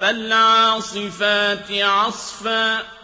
فَالْعَاصِفَاتِ عَصْفًا